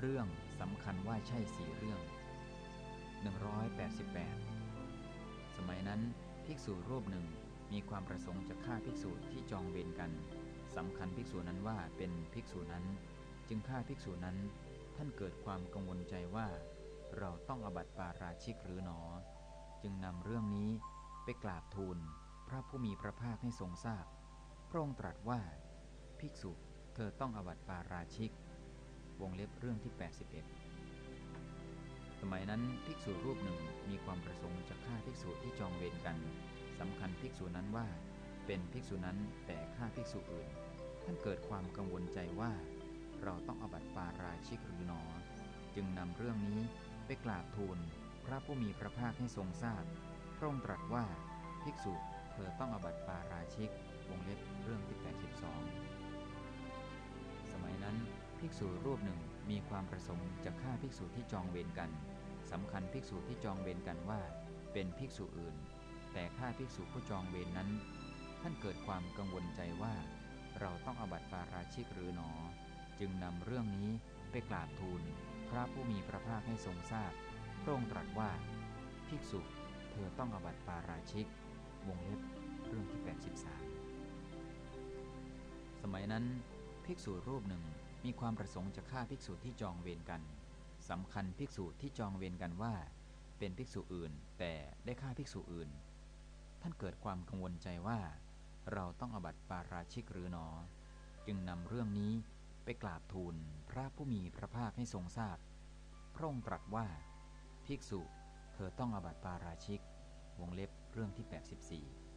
เรื่องสำคัญว่าใช่สี่เรื่อง 188 สมัยนั้นภิกษุรูปหนึ่งมีความประสงค์จะฆ่าภิกษุที่จองเวรกันสำคัญภิกษุนั้นว่าเป็นภิกษุนั้น จึงฆ่าภิกษุนั้น ท่านเกิดความกังวลใจว่า เราต้องอบัติปาราชิกหรือหนอ จึงนำเรื่องนี้ไปกราบทูลพระผู้มีพระภาคให้ทรงทราบพระองค์ตรัสว่า ภิกษุเธอต้องอบัติปาราชิก วงเล็บเรื่องที่ 81 สมัยนั้นภิกษุรูปหนึ่งมีความประสงค์จะฆ่าภิกษุที่จองเวรกันสำคัญภิกษุนั้นว่า เป็นภิกษุนั้นแต่ฆ่าภิกษุอื่น ท่านเกิดความกังวลใจว่า เราต้องอบัติปาราชิกหรือหนอ จึงนำเรื่องนี้ไปกราบทูลพระผู้มีพระภาคให้ทรงทราบพระองค์ตรัสว่าภิกษุเธอต้องอบัติปาราชิกวงเล็บเรื่องที่82สมัยนั้นภิ กษุรูปหนึ่งมีความประสงค์จะฆ่าภิกษุที่จองเวรกันสำคัญภิกษุที่จองเวรกันว่า เป็นภิกษุอื่น แต่ฆ่าภิกษุผู้จองเวรนนั้น ท่านเกิดความกังวลใจว่า เราต้องอบัติปาราชิกหรือหนอ จึงนำเรื่องนี้ไปกราบทูล พระผู้มีพระภาคให้ทรงทราบพระองค์ตรัสว่า ภิกษุเธอต้องอบัติปาราชิกวงเล็บเรื่องที่ 83 สมัยนั้นภิกษุรูปหนึ่ง มีความประสงค์จะฆ่าภิกษุที่จองเวรกันสำคัญภิกษุที่จองเวรกันว่า เป็นภิกษุอื่น แต่ได้ฆ่าภิกษุอื่น ท่านเกิดความกังวลใจว่า เราต้องอบัติปาราชิกหรือหนอ จึงนำเรื่องนี้ไปกราบทูลพระผู้มีพระภาคให้ทรงทราบพพระองค์ตรัสว่า ภิกษุเธอต้องอบัติปาราชิก วงเล็บเรื่องที่ 84